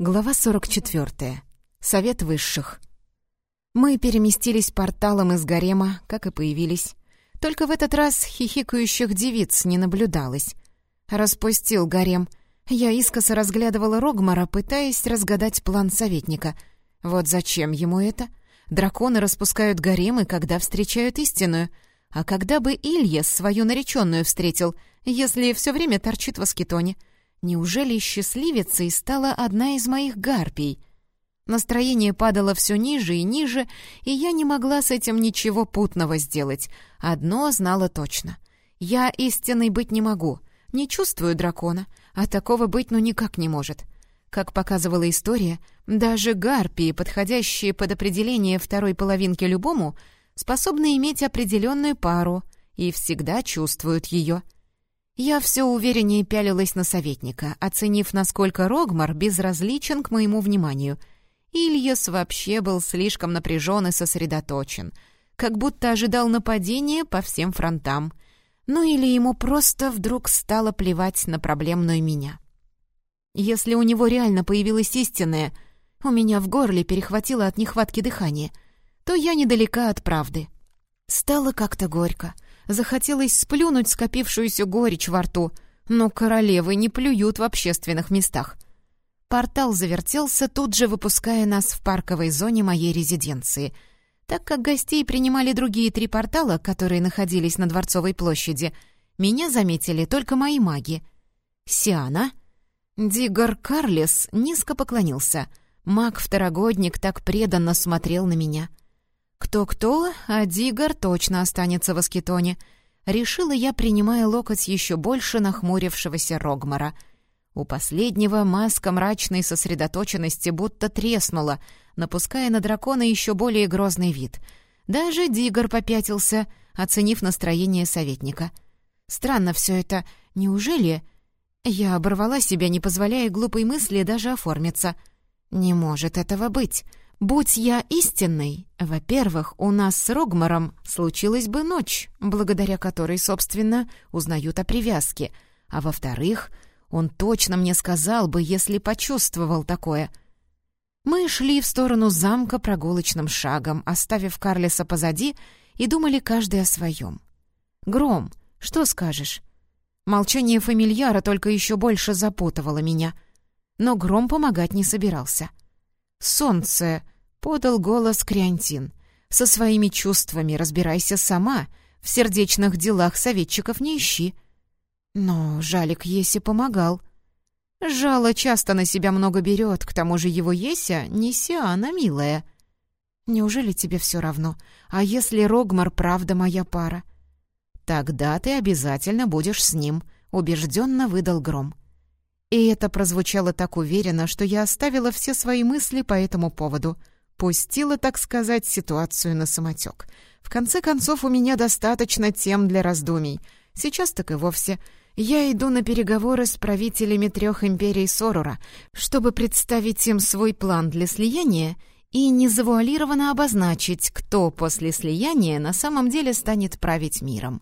Глава 44. Совет высших. Мы переместились порталом из гарема, как и появились. Только в этот раз хихикающих девиц не наблюдалось. Распустил гарем. Я искоса разглядывала Рогмара, пытаясь разгадать план советника. Вот зачем ему это? Драконы распускают гаремы, когда встречают истинную. А когда бы Илья свою нареченную встретил, если все время торчит в аскетоне — Неужели счастливицей стала одна из моих гарпий? Настроение падало все ниже и ниже, и я не могла с этим ничего путного сделать. Одно знала точно. Я истинной быть не могу, не чувствую дракона, а такого быть ну никак не может. Как показывала история, даже гарпии, подходящие под определение второй половинки любому, способны иметь определенную пару и всегда чувствуют ее — я все увереннее пялилась на советника, оценив, насколько Рогмар безразличен к моему вниманию. Ильяс вообще был слишком напряжен и сосредоточен, как будто ожидал нападения по всем фронтам. Ну или ему просто вдруг стало плевать на проблемную меня. Если у него реально появилась истинная, у меня в горле перехватило от нехватки дыхания, то я недалека от правды. Стало как-то горько — Захотелось сплюнуть скопившуюся горечь во рту, но королевы не плюют в общественных местах. Портал завертелся, тут же выпуская нас в парковой зоне моей резиденции. Так как гостей принимали другие три портала, которые находились на Дворцовой площади, меня заметили только мои маги. «Сиана?» Дигар Карлес низко поклонился. Маг-второгодник так преданно смотрел на меня — кто-кто, а Дигар точно останется в Аскетоне. Решила я, принимая локоть еще больше нахмурившегося Рогмара. У последнего маска мрачной сосредоточенности будто треснула, напуская на дракона еще более грозный вид. Даже Дигар попятился, оценив настроение советника. Странно все это. Неужели... Я оборвала себя, не позволяя глупой мысли даже оформиться. «Не может этого быть!» Будь я истинной, во-первых, у нас с Рогмаром случилась бы ночь, благодаря которой, собственно, узнают о привязке, а во-вторых, он точно мне сказал бы, если почувствовал такое. Мы шли в сторону замка прогулочным шагом, оставив Карлиса позади, и думали каждый о своем. «Гром, что скажешь?» Молчание фамильяра только еще больше запутывало меня. Но Гром помогать не собирался. «Солнце!» Подал голос Криантин. «Со своими чувствами разбирайся сама, в сердечных делах советчиков не ищи». Но Жалик Еси помогал. Жало часто на себя много берет, к тому же его Еся не Сиана, милая. Неужели тебе все равно? А если Рогмар правда моя пара? Тогда ты обязательно будешь с ним, убежденно выдал Гром. И это прозвучало так уверенно, что я оставила все свои мысли по этому поводу — Пустила, так сказать, ситуацию на самотек. В конце концов, у меня достаточно тем для раздумий. Сейчас так и вовсе. Я иду на переговоры с правителями трех империй Сорора, чтобы представить им свой план для слияния и незавуалированно обозначить, кто после слияния на самом деле станет править миром.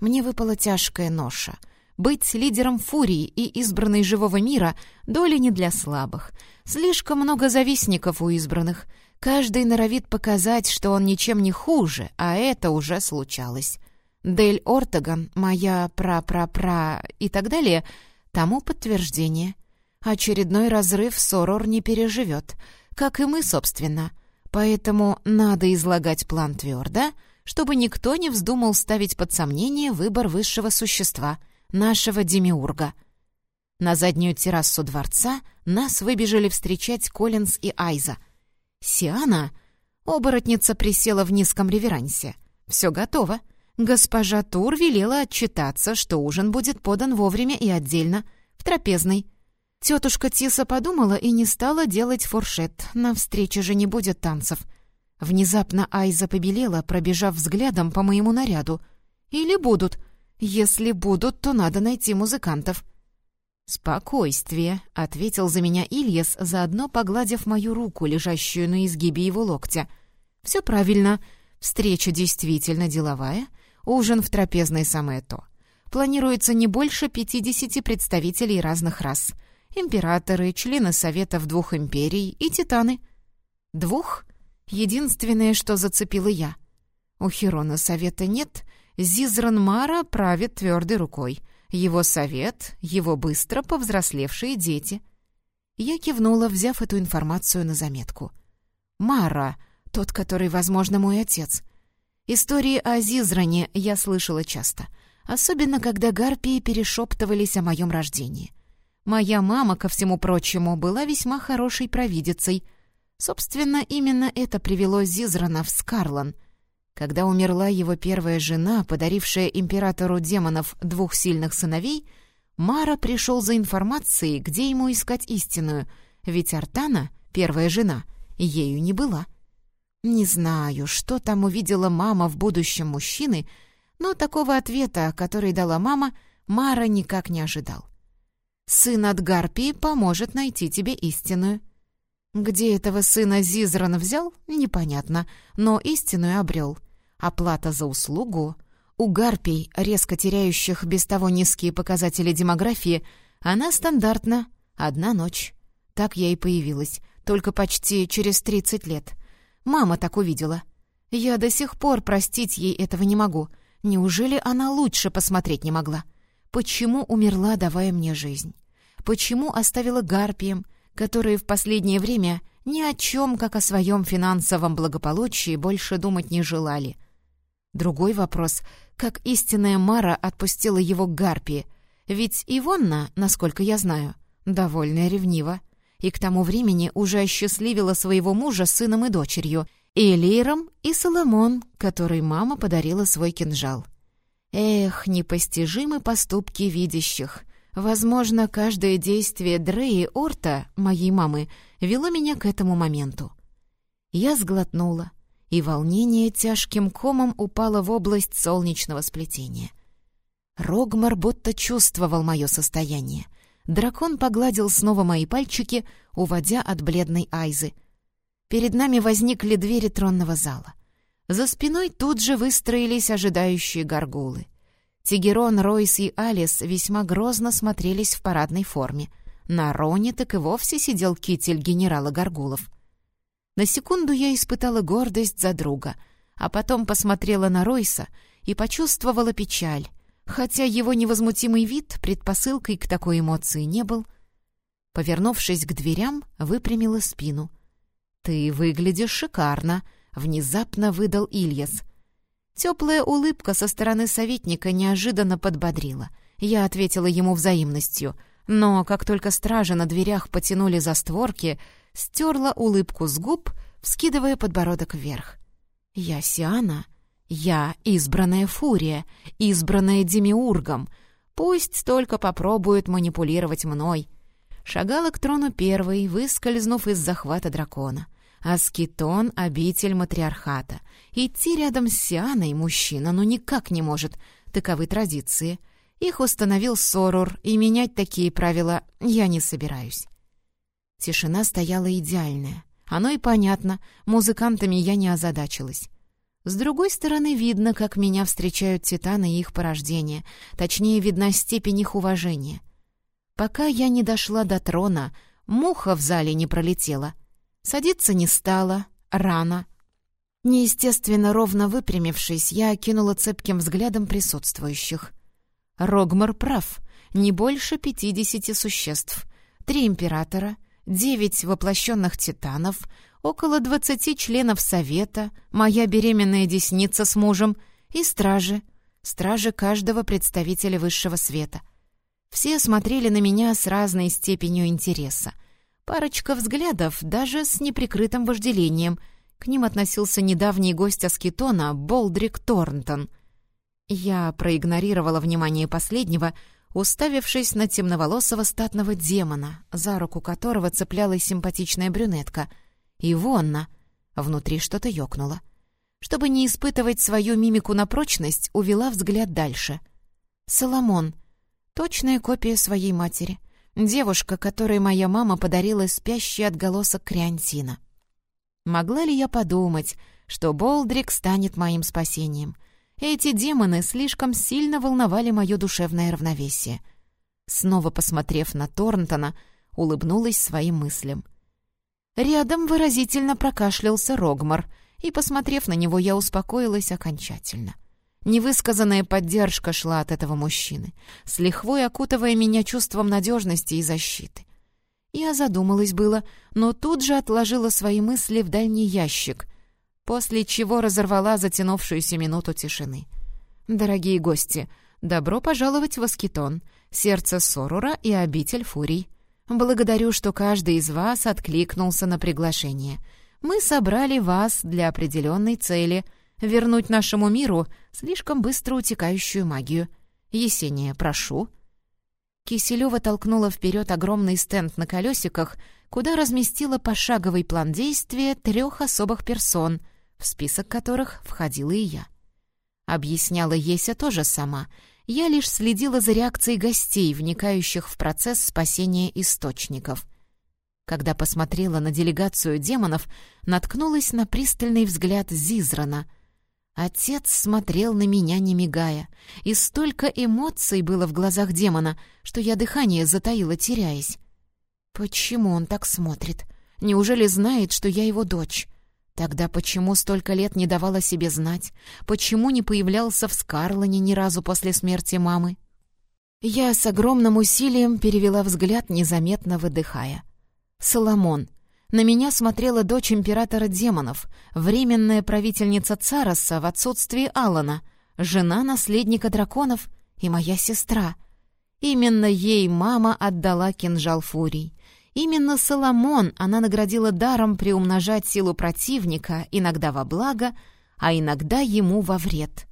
Мне выпала тяжкая ноша — быть лидером Фурии и избранной живого мира — доля не для слабых. Слишком много завистников у избранных. Каждый норовит показать, что он ничем не хуже, а это уже случалось. Дель Ортоган, моя пра-пра-пра и так далее — тому подтверждение. Очередной разрыв Сорор не переживет, как и мы, собственно. Поэтому надо излагать план твердо, чтобы никто не вздумал ставить под сомнение выбор высшего существа — нашего демиурга. На заднюю террасу дворца нас выбежали встречать Коллинз и Айза. «Сиана!» Оборотница присела в низком реверансе. «Все готово. Госпожа Тур велела отчитаться, что ужин будет подан вовремя и отдельно, в трапезной. Тетушка Тиса подумала и не стала делать фуршет. На встрече же не будет танцев. Внезапно Айза побелела, пробежав взглядом по моему наряду. Или будут — если будут, то надо найти музыкантов». «Спокойствие», — ответил за меня Ильяс, заодно погладив мою руку, лежащую на изгибе его локтя. «Все правильно. Встреча действительно деловая. Ужин в трапезной самое то. Планируется не больше пятидесяти представителей разных рас. Императоры, члены Советов двух империй и титаны. Двух? Единственное, что зацепило я. У Хирона Совета нет, Зизран Мара правит твердой рукой. Его совет, его быстро повзрослевшие дети. Я кивнула, взяв эту информацию на заметку. Мара, тот, который, возможно, мой отец. Истории о Зизране я слышала часто, особенно когда гарпии перешептывались о моем рождении. Моя мама, ко всему прочему, была весьма хорошей провидицей. Собственно, именно это привело Зизрана в Скарлан — когда умерла его первая жена, подарившая императору демонов двух сильных сыновей, Мара пришел за информацией, где ему искать истинную, ведь Артана, первая жена, ею не была. Не знаю, что там увидела мама в будущем мужчины, но такого ответа, который дала мама, Мара никак не ожидал. «Сын от Гарпии поможет найти тебе истинную». Где этого сына Зизран взял, непонятно, но истинную обрел. Оплата за услугу. У гарпий, резко теряющих без того низкие показатели демографии, она стандартна. Одна ночь. Так я и появилась, только почти через 30 лет. Мама так увидела. Я до сих пор простить ей этого не могу. Неужели она лучше посмотреть не могла? Почему умерла, давая мне жизнь? Почему оставила гарпием, которые в последнее время ни о чем, как о своем финансовом благополучии, больше думать не желали. Другой вопрос, как истинная Мара отпустила его к Гарпии, ведь Ивонна, насколько я знаю, довольно ревнива, и к тому времени уже осчастливила своего мужа сыном и дочерью, и Элиром, и Соломон, которой мама подарила свой кинжал. Эх, непостижимы поступки видящих — Возможно, каждое действие Дреи Орта, моей мамы, вело меня к этому моменту. Я сглотнула, и волнение тяжким комом упало в область солнечного сплетения. Рогмар будто чувствовал мое состояние. Дракон погладил снова мои пальчики, уводя от бледной Айзы. Перед нами возникли двери тронного зала. За спиной тут же выстроились ожидающие горгулы. Тигерон, Ройс и Алис весьма грозно смотрелись в парадной форме. На Роне так и вовсе сидел китель генерала Горгулов. На секунду я испытала гордость за друга, а потом посмотрела на Ройса и почувствовала печаль, хотя его невозмутимый вид предпосылкой к такой эмоции не был. Повернувшись к дверям, выпрямила спину. «Ты выглядишь шикарно», — внезапно выдал Ильяс — Теплая улыбка со стороны советника неожиданно подбодрила. Я ответила ему взаимностью, но как только стражи на дверях потянули за створки, стерла улыбку с губ, вскидывая подбородок вверх. «Я Сиана. Я избранная Фурия, избранная Демиургом. Пусть только попробует манипулировать мной». Шагала к трону первой, выскользнув из захвата дракона. Аскетон — обитель матриархата. Идти рядом с Сианой мужчина ну никак не может. Таковы традиции. Их установил Сорур, и менять такие правила я не собираюсь. Тишина стояла идеальная. Оно и понятно, музыкантами я не озадачилась. С другой стороны, видно, как меня встречают титаны и их порождение. Точнее, видна степень их уважения. Пока я не дошла до трона, муха в зале не пролетела — Садиться не стала, рано. Неестественно ровно выпрямившись, я окинула цепким взглядом присутствующих. Рогмар прав, не больше пятидесяти существ. Три императора, девять воплощенных титанов, около двадцати членов совета, моя беременная десница с мужем и стражи, стражи каждого представителя высшего света. Все смотрели на меня с разной степенью интереса. Парочка взглядов, даже с неприкрытым вожделением. К ним относился недавний гость Аскетона, Болдрик Торнтон. Я проигнорировала внимание последнего, уставившись на темноволосого статного демона, за руку которого цеплялась симпатичная брюнетка. Ивонна. Внутри что-то ёкнуло. Чтобы не испытывать свою мимику на прочность, увела взгляд дальше. Соломон. Точная копия своей матери — Девушка, которой моя мама подарила спящий отголосок криантина. Могла ли я подумать, что Болдрик станет моим спасением? Эти демоны слишком сильно волновали мое душевное равновесие. Снова посмотрев на Торнтона, улыбнулась своим мыслям. Рядом выразительно прокашлялся Рогмар, и, посмотрев на него, я успокоилась окончательно. Невысказанная поддержка шла от этого мужчины, с лихвой окутывая меня чувством надежности и защиты. Я задумалась было, но тут же отложила свои мысли в дальний ящик, после чего разорвала затянувшуюся минуту тишины. «Дорогие гости, добро пожаловать в Аскетон, сердце Сорура и обитель Фурий. Благодарю, что каждый из вас откликнулся на приглашение. Мы собрали вас для определенной цели — вернуть нашему миру слишком быстро утекающую магию. Есения, прошу». Киселева толкнула вперед огромный стенд на колесиках, куда разместила пошаговый план действия трех особых персон, в список которых входила и я. Объясняла Еся тоже сама. Я лишь следила за реакцией гостей, вникающих в процесс спасения источников. Когда посмотрела на делегацию демонов, наткнулась на пристальный взгляд Зизрана — Отец смотрел на меня, не мигая, и столько эмоций было в глазах демона, что я дыхание затаила, теряясь. Почему он так смотрит? Неужели знает, что я его дочь? Тогда почему столько лет не давала себе знать? Почему не появлялся в Скарлоне ни разу после смерти мамы? Я с огромным усилием перевела взгляд, незаметно выдыхая. «Соломон, на меня смотрела дочь императора демонов, временная правительница Цароса в отсутствии Алана, жена наследника драконов и моя сестра. Именно ей мама отдала кинжал Фурий. Именно Соломон она наградила даром приумножать силу противника, иногда во благо, а иногда ему во вред.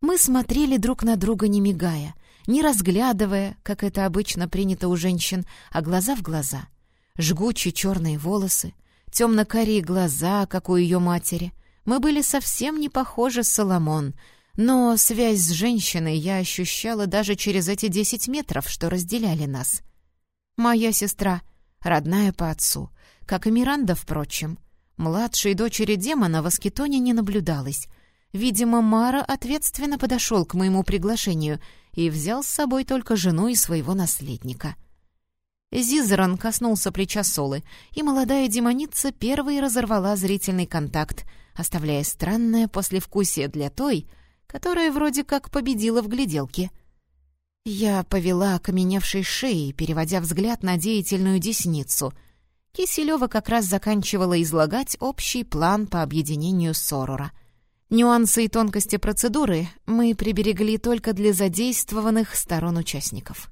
Мы смотрели друг на друга, не мигая, не разглядывая, как это обычно принято у женщин, а глаза в глаза — жгучие черные волосы, темно-карие глаза, как у ее матери. Мы были совсем не похожи Соломон, но связь с женщиной я ощущала даже через эти десять метров, что разделяли нас. Моя сестра, родная по отцу, как и Миранда, впрочем. Младшей дочери демона в Аскетоне не наблюдалось. Видимо, Мара ответственно подошел к моему приглашению и взял с собой только жену и своего наследника — Зизерон коснулся плеча Солы, и молодая демоница первой разорвала зрительный контакт, оставляя странное послевкусие для той, которая вроде как победила в гляделке. Я повела окаменевшей шеей, переводя взгляд на деятельную десницу. Киселева как раз заканчивала излагать общий план по объединению Сорора. Нюансы и тонкости процедуры мы приберегли только для задействованных сторон участников.